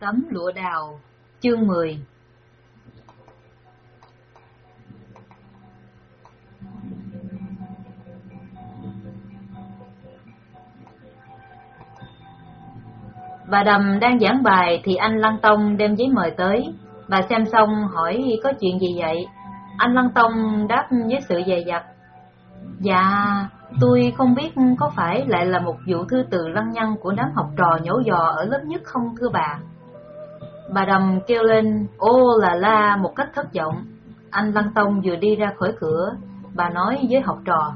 Tấm lụa đào, chương 10 Bà Đầm đang giảng bài thì anh Lăng Tông đem giấy mời tới. Bà xem xong hỏi có chuyện gì vậy? Anh Lăng Tông đáp với sự dày dặt. Dạ, tôi không biết có phải lại là một vụ thư từ lăng nhăng của đám học trò nhổ dò ở lớp nhất không thưa bà? Bà Đầm kêu lên ô là la một cách thất vọng. Anh Lăng Tông vừa đi ra khỏi cửa, bà nói với học trò.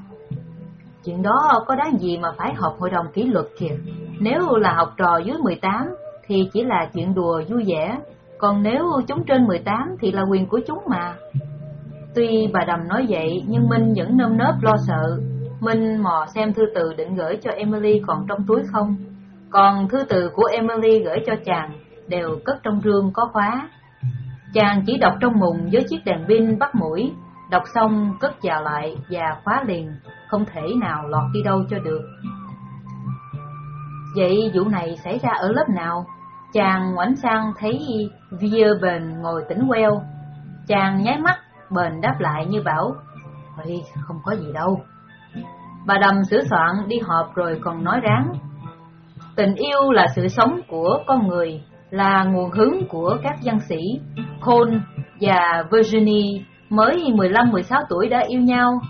Chuyện đó có đáng gì mà phải họp hội đồng kỷ luật kìa. Nếu là học trò dưới 18 thì chỉ là chuyện đùa vui vẻ, còn nếu chúng trên 18 thì là quyền của chúng mà. Tuy bà Đầm nói vậy nhưng Minh vẫn nơm nớp lo sợ. Minh mò xem thư từ định gửi cho Emily còn trong túi không. Còn thư từ của Emily gửi cho chàng đều cất trong rương có khóa. Chàng chỉ đọc trong mùng với chiếc đèn pin bắt mũi, đọc xong cất vào lại và khóa liền, không thể nào lọt đi đâu cho được. Vậy vụ này xảy ra ở lớp nào? Chàng ngoảnh sang thấy Vier Bền ngồi tỉnh queo. Chàng nháy mắt, Bền đáp lại như bảo, Ôi, không có gì đâu. Bà Đầm sửa soạn đi họp rồi còn nói ráng. Tình yêu là sự sống của con người, là nguồn hứng của các văn sĩ. Cole và Virginie mới 15-16 tuổi đã yêu nhau.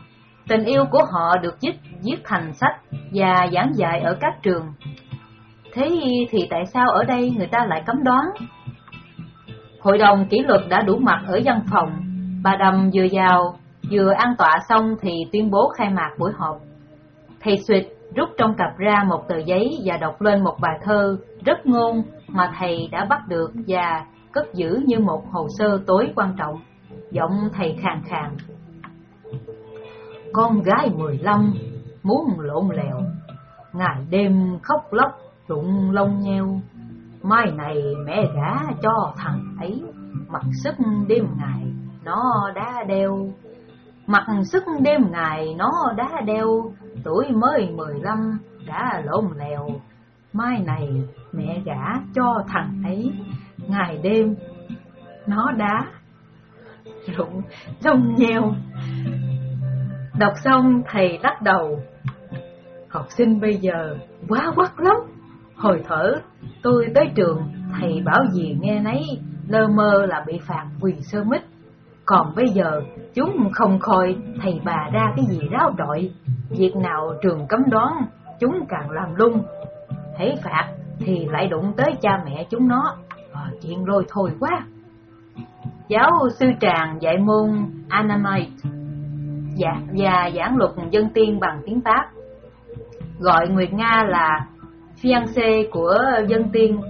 Tình yêu của họ được viết viết thành sách và giảng dạy ở các trường. Thế thì tại sao ở đây người ta lại cấm đoán? Hội đồng kỷ luật đã đủ mặt ở văn phòng. Bà Đầm vừa vào, vừa an tọa xong thì tuyên bố khai mạc buổi họp. Thầy Suyệt rút trong cặp ra một tờ giấy và đọc lên một bài thơ rất ngôn mà thầy đã bắt được và cất giữ như một hồ sơ tối quan trọng. Giọng thầy khàn khàn. Con gái mười lăm muốn lộn lèo, ngày đêm khóc lóc rụng lông nheo. Mai này mẹ gả cho thằng ấy, mặc sức đêm ngày nó đã đeo. Mặc sức đêm ngày nó đã đeo, tuổi mới mười lăm đã lộn lèo. Mai này mẹ gả cho thằng ấy, ngày đêm nó đã rụng rong nhiều Đọc xong thầy lắc đầu. Học sinh bây giờ quá quắc lắm. Hồi thở, tôi tới trường, thầy bảo gì nghe nấy, lơ mơ là bị phạt vì sơ mít. Còn bây giờ, chúng không coi thầy bà ra cái gì ráo trọi. Việc nào trường cấm đoán, chúng càng làm lung. Thấy phạt thì lại đụng tới cha mẹ chúng nó. À, chuyện rồi thôi quá. Giáo sư Tràng dạy môn Anamite và, và giảng luật dân tiên bằng tiếng Pháp. Gọi Nguyệt Nga là fiancé của dân tiên,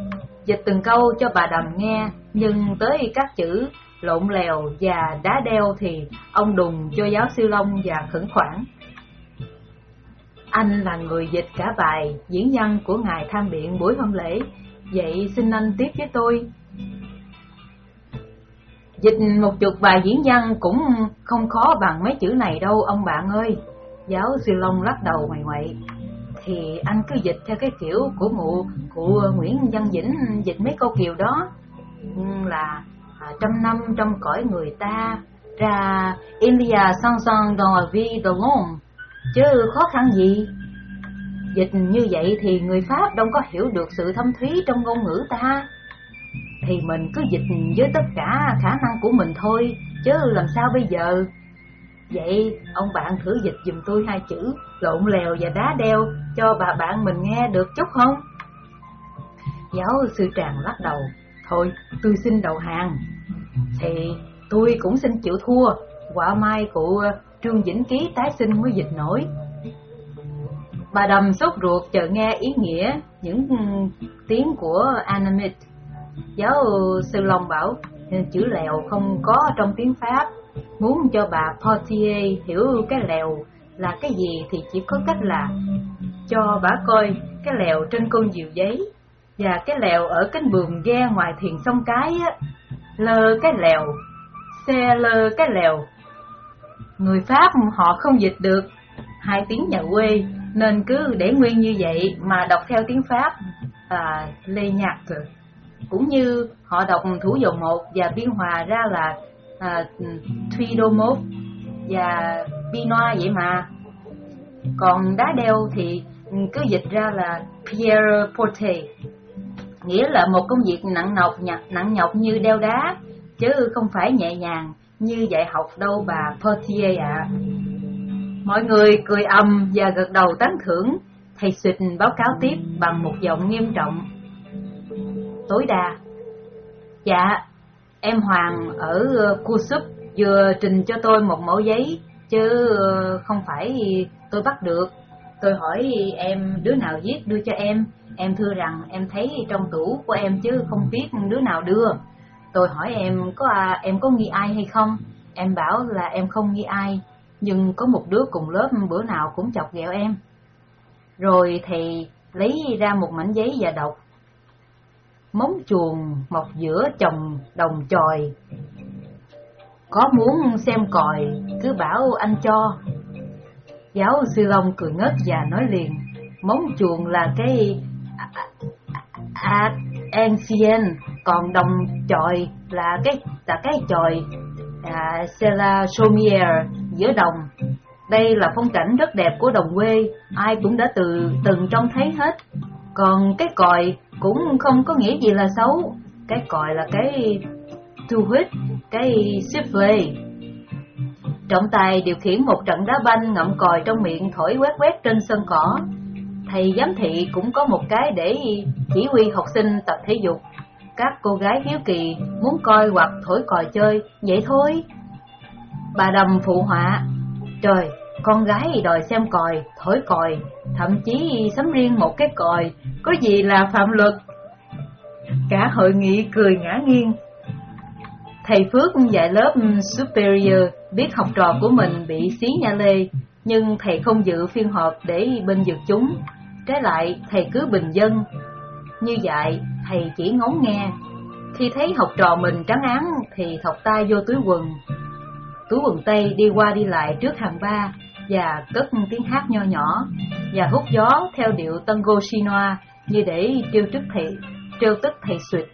dịch từng câu cho bà Đầm nghe, nhưng tới các chữ lộn lèo và đá đeo thì ông đùng cho giáo sư Long và khẩn khoản. Anh là người dịch cả bài diễn văn của ngài tham biện buổi hôn lễ, vậy xin anh tiếp với tôi. Dịch một chục bài diễn văn cũng không khó bằng mấy chữ này đâu ông bạn ơi. Giáo sư Long lắc đầu ngoài ngoại. Thì anh cứ dịch theo cái kiểu của mụ cụ Nguyễn Văn Vĩnh dịch mấy câu kiều đó. Ừ, là à, trăm năm trong cõi người ta ra India sang sang dans la vie de l'homme chứ khó khăn gì? Dịch như vậy thì người pháp đâu có hiểu được sự thâm thúy trong ngôn ngữ ta. Thì mình cứ dịch với tất cả khả năng của mình thôi, chứ làm sao bây giờ? Vậy ông bạn thử dịch giùm tôi hai chữ, lộn lèo và đá đeo, cho bà bạn mình nghe được chút không? Giáo sư tràng lắc đầu. Thôi, tôi xin đầu hàng. Thì tôi cũng xin chịu thua. Quả mai của trương vĩnh ký tái sinh mới dịch nổi. Bà đầm sốt ruột chờ nghe ý nghĩa những ừ, tiếng của Anamit giáo sư long bảo ờ, chữ lèo không có trong tiếng pháp. Muốn cho bà portier hiểu cái lèo là cái gì thì chỉ có cách là cho bà coi cái lèo trên con diều giấy và cái lèo ở cánh buồm ghe ngoài thuyền sông cái á. Lơ cái lèo, xe lơ cái lèo người pháp họ không dịch được. Hai tiếng nhà quê nên cứ để nguyên như vậy mà đọc theo tiếng pháp à, lê nhạc rồi cũng như họ đọc thủ dầu một và biên hòa ra là à, Thuidomov và Pinoa vậy mà. Còn đá đeo thì cứ dịch ra là Pierre Porte, nghĩa là một công việc nặng nhọc nặng nhọc như đeo đá, chứ không phải nhẹ nhàng như dạy học đâu bà Portier ạ. À. Mọi người cười ầm và gật đầu tán thưởng, thầy Xuyệt báo cáo tiếp bằng một giọng nghiêm trọng. Tối đa. Dạ, em Hoàng ở ờ, Cu Súp vừa trình cho tôi một mẫu giấy, chứ ờ, không phải tôi bắt được. Tôi hỏi em đứa nào viết đưa cho em, em thưa rằng em thấy trong tủ của em chứ không biết đứa nào đưa. Tôi hỏi em có à, em có nghi ai hay không? Em bảo là em không nghi ai, nhưng có một đứa cùng lớp bữa nào cũng chọc ghẹo em. Rồi thì lấy ra một mảnh giấy và đọc. Móng chuồng mọc giữa chồng đồng chòi. Có muốn xem còi, cứ bảo anh cho. Giáo sư Long cười ngất và nói liền, móng chuồng là cái à, còn đồng chòi là cái là cái chòi à, Sela Somier giữa đồng. Đây là phong cảnh rất đẹp của đồng quê, ai cũng đã từ từng trông thấy hết. Còn cái còi cũng không có nghĩa gì là xấu, cái còi là cái thu hút, cái siffle. Trọng tài điều khiển một trận đá banh ngậm còi trong miệng thổi quét quét trên sân cỏ. Thầy giám thị cũng có một cái để chỉ huy học sinh tập thể dục các cô gái hiếu kỳ muốn coi hoặc thổi còi chơi, vậy thôi. Bà đầm phụ họa, trời, con gái đòi xem còi, thổi còi, thậm chí sắm riêng một cái còi, có gì là phạm luật. Cả hội nghị cười ngã nghiêng. Thầy Phước dạy lớp Superior biết học trò của mình bị xí nha lê, nhưng thầy không dự phiên họp để bên dược chúng. Trái lại, thầy cứ bình dân, như vậy, thầy chỉ ngóng nghe. Khi thấy học trò mình trắng án thì thọc tay vô túi quần. Túi quần tây đi qua đi lại trước hàng ba và cất tiếng hát nho nhỏ và hút gió theo điệu tango chinois như để trêu tức thầy, trêu tức thầy suyệt.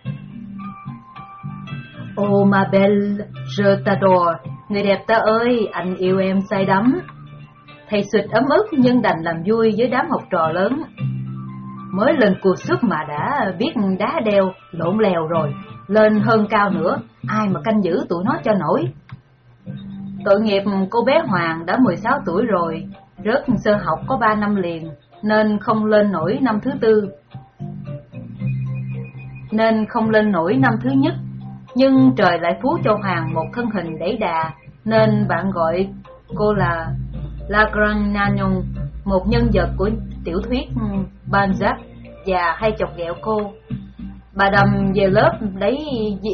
Oh ma belle, je t'adore, người đẹp ta ơi, anh yêu em say đắm. Thầy suyệt ấm ức nhưng đành làm vui với đám học trò lớn mới lên cua sức mà đã biết đá đeo, lộn lèo rồi, lên hơn cao nữa, ai mà canh giữ tụi nó cho nổi. Tội nghiệp cô bé Hoàng đã 16 tuổi rồi, rớt sơ học có 3 năm liền, nên không lên nổi năm thứ tư. Nên không lên nổi năm thứ nhất, nhưng trời lại phú cho Hoàng một thân hình đẩy đà, nên bạn gọi cô là La Grande Nagnon, một nhân vật của tiểu thuyết Balzac và hay chọc ghẹo cô. Bà đầm về lớp lấy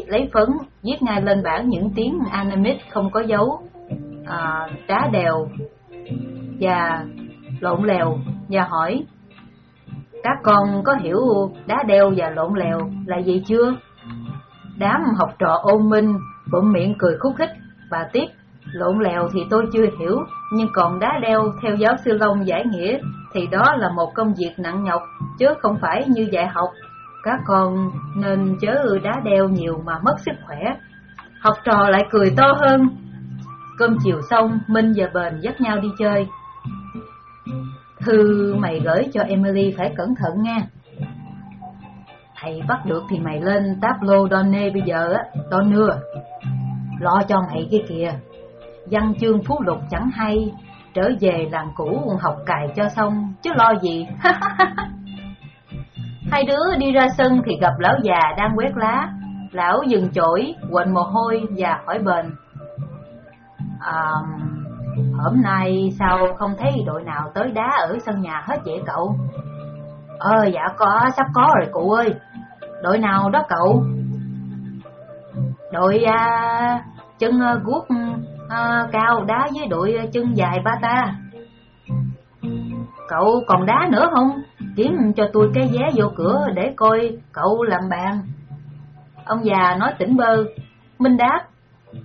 lấy phấn viết ngay lên bảng những tiếng anamid không có dấu, à, đá đèo và lộn lèo và hỏi các con có hiểu đá đeo và lộn lèo là gì chưa? Đám học trò ôn minh bỗng miệng cười khúc khích và tiếp lộn lèo thì tôi chưa hiểu nhưng còn đá đeo theo giáo sư Long giải nghĩa thì đó là một công việc nặng nhọc, chứ không phải như dạy học. Các con nên chớ đá đeo nhiều mà mất sức khỏe. Học trò lại cười to hơn. Cơm chiều xong, Minh và Bền dắt nhau đi chơi. Thư mày gửi cho Emily phải cẩn thận nha. Thầy bắt được thì mày lên Tablo donne bây giờ á, Donner. Lo cho mày cái kìa. Văn chương phú lục chẳng hay, trở về làng cũ học cài cho xong, chứ lo gì. Hai đứa đi ra sân thì gặp lão già đang quét lá. Lão dừng chổi, quện mồ hôi và hỏi bền. À, hôm nay sao không thấy đội nào tới đá ở sân nhà hết vậy cậu? Ờ, dạ có, sắp có rồi cụ ơi. Đội nào đó cậu? Đội à, chân à, guốc Ờ, à, cao đá với đội chân dài ba ta. Cậu còn đá nữa không? Kiếm cho tôi cái vé vô cửa để coi cậu làm bàn. Ông già nói tỉnh bơ, Minh đáp.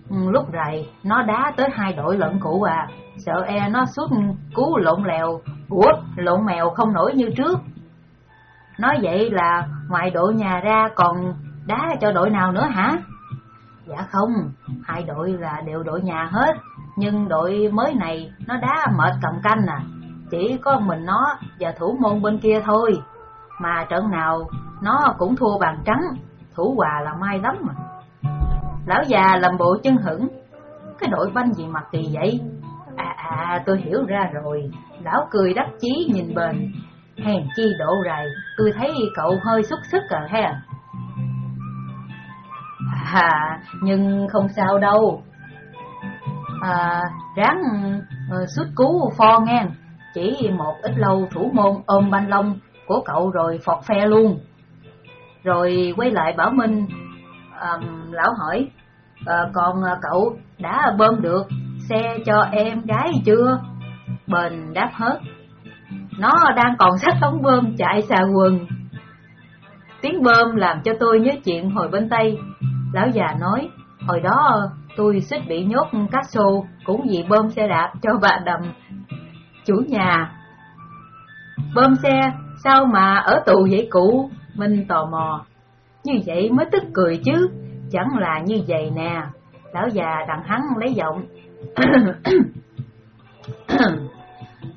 Ừ, lúc rày, nó đá tới hai đội lận cụ à, sợ e nó suốt cú lộn lèo, ủa, lộn mèo không nổi như trước. Nói vậy là ngoài đội nhà ra còn đá cho đội nào nữa hả? Dạ không, hai đội là đều đội nhà hết, nhưng đội mới này nó đá mệt cầm canh à, chỉ có mình nó và thủ môn bên kia thôi. Mà trận nào nó cũng thua bàn trắng, thủ hòa là may lắm mà. Lão già làm bộ chân hững, cái đội banh gì mà kỳ vậy? À à, tôi hiểu ra rồi, lão cười đắc chí nhìn bền. Hèn chi độ rày, tôi thấy cậu hơi xúc sức à ha. À, nhưng không sao đâu. À, ráng ờ, uh, suốt cứu pho ngang, chỉ một ít lâu thủ môn ôm banh lông của cậu rồi phọt phe luôn. Rồi quay lại bảo Minh, um, lão hỏi, à, còn ờ, cậu đã bơm được xe cho em gái chưa? Bền đáp hết, nó đang còn sách ống bơm chạy xà quần. Tiếng bơm làm cho tôi nhớ chuyện hồi bên Tây. Lão già nói, hồi đó tôi suýt bị nhốt cát xô cũng vì bơm xe đạp cho bà đầm chủ nhà. Bơm xe, sao mà ở tù vậy cụ? Minh tò mò. Như vậy mới tức cười chứ, chẳng là như vậy nè. Lão già đằng hắn lấy giọng.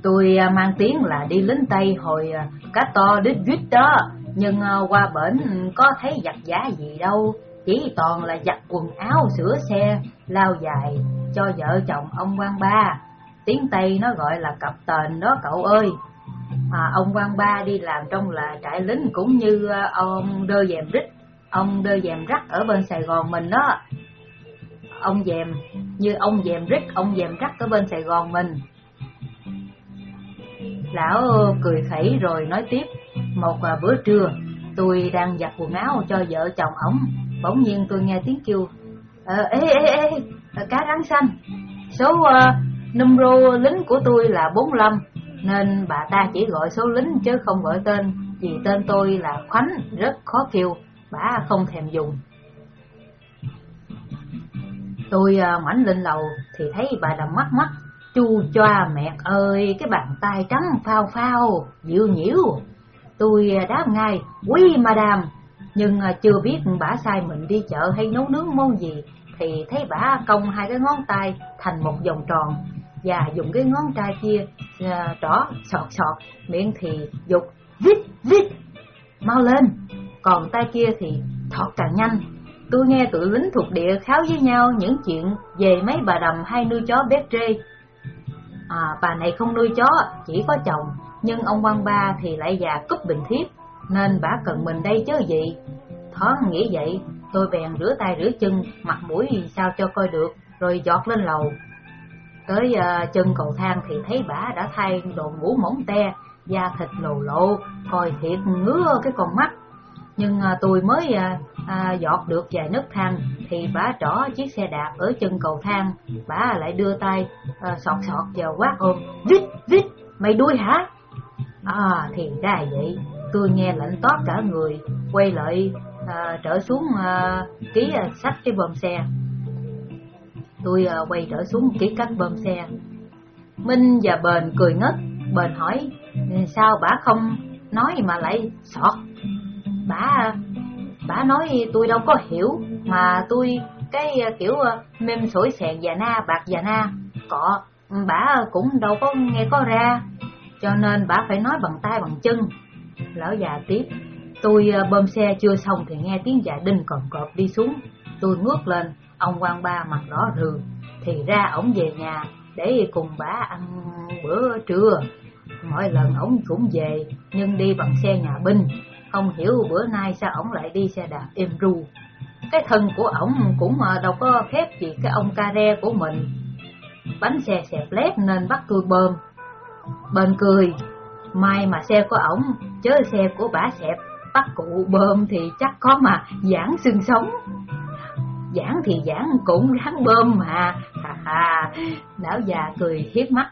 Tôi à, mang tiếng là đi lính Tây hồi à, cá to đít dít đó, nhưng à, qua bển có thấy giặt giá gì đâu, chỉ toàn là giặt quần áo, sửa xe, lao dài cho vợ chồng ông quan ba. Tiếng Tây nó gọi là cặp tền đó cậu ơi. À, ông quan ba đi làm trong là trại lính cũng như à, ông đơ dèm rít, ông đơ dèm rắc ở bên Sài Gòn mình đó. Ông dèm, như ông dèm rít, ông dèm rắc ở bên Sài Gòn mình. Lão cười khẩy rồi nói tiếp, một à, bữa trưa, tôi đang giặt quần áo cho vợ chồng ổng, bỗng nhiên tôi nghe tiếng kêu, ờ, ê, ê, ê, cá rắn xanh, số ờ, uh, numero lính của tôi là 45, nên bà ta chỉ gọi số lính chứ không gọi tên, vì tên tôi là Khoánh, rất khó kêu, bà không thèm dùng. Tôi ờ, uh, mảnh lên lầu thì thấy bà đầm mắt mắt Chu choa mẹ ơi, cái bàn tay trắng phao phao, dịu nhiễu. Tôi ờ, đáp ngay, quý madam, nhưng à, chưa biết bả sai mình đi chợ hay nấu nướng món gì, thì thấy bả cong hai cái ngón tay thành một vòng tròn, và dùng cái ngón tay kia à, trỏ sọt sọt, miệng thì dục vít vít, mau lên, còn tay kia thì thọt càng nhanh. Tôi nghe tụi lính thuộc địa kháo với nhau những chuyện về mấy bà đầm hay nuôi chó bé trê. À, bà này không nuôi chó, chỉ có chồng, nhưng ông quan ba thì lại già cúp bình thiếp, nên bà cần mình đây chứ gì. Thoáng nghĩ vậy, tôi bèn rửa tay rửa chân, mặt mũi sao cho coi được, rồi giọt lên lầu. Tới uh, chân cầu thang thì thấy bà đã thay đồ ngủ mỏng te, da thịt lồ lộ, coi thiệt ngứa cái con mắt. Nhưng uh, tôi mới uh, uh, giọt được vài nấc thang thì bà trỏ chiếc xe đạp ở chân cầu thang, bà lại đưa tay uh, sọt sọt vào quát ôm, vít, vít, mày đuôi hả? À, thì ra vậy, tôi nghe lạnh toát cả người, quay lại à, trở xuống à, ký à, sách cái bơm xe. Tôi à, quay trở xuống ký cách bơm xe. Minh và Bền cười ngất, Bền hỏi, sao bà không nói mà lại sọt? Bà bà nói tôi đâu có hiểu mà tôi cái à, kiểu à, mềm sổi sẹn già na bạc già na cọ bà cũng đâu có nghe có ra cho nên bà phải nói bằng tay bằng chân lão già tiếp, tôi ờ, bơm xe chưa xong thì nghe tiếng già đinh còn cọp đi xuống. Tôi ngước lên, ông quan ba mặt đỏ thường thì ra ổng về nhà để cùng bà ăn bữa trưa. Mỗi lần ổng cũng về, nhưng đi bằng xe nhà binh. Không hiểu bữa nay sao ổng lại đi xe đạp êm ru. Cái thân của ổng cũng ờ, đâu có khép gì cái ông ca re của mình. Bánh xe xẹp lép nên bắt tôi bơm. Bên cười may mà xe của ổng chớ xe của bả xẹp. Bắt cụ bơm thì chắc có mà giãn xương sống. Giãn thì giãn cũng ráng bơm mà. Ha ha. Lão già cười hiếp mắt.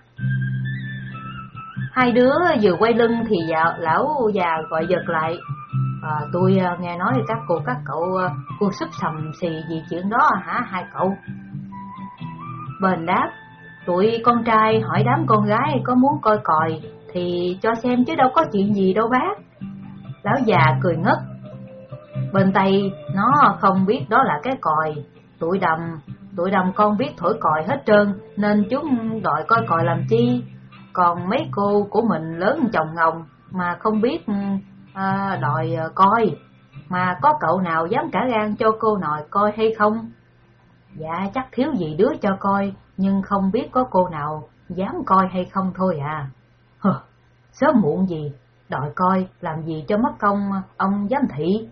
Hai đứa vừa quay lưng thì dạo, lão già gọi giật lại. À, tôi à, nghe nói các cô các cậu à, cô súp sầm xì gì chuyện đó hả hai cậu? Bền đáp tụi con trai hỏi đám con gái có muốn coi còi thì cho xem chứ đâu có chuyện gì đâu bác lão già cười ngất Bên Tây nó không biết đó là cái còi, tụi đầm, tụi đầm con biết thổi còi hết trơn, nên chúng đòi coi còi làm chi. Còn mấy cô của mình lớn chồng ngồng mà không biết à, đòi à, coi, mà có cậu nào dám cả gan cho cô nội coi hay không? Dạ chắc thiếu gì đứa cho coi, nhưng không biết có cô nào dám coi hay không thôi à. Hờ, sớm muộn gì, đòi coi làm gì cho mất công ông giám thị.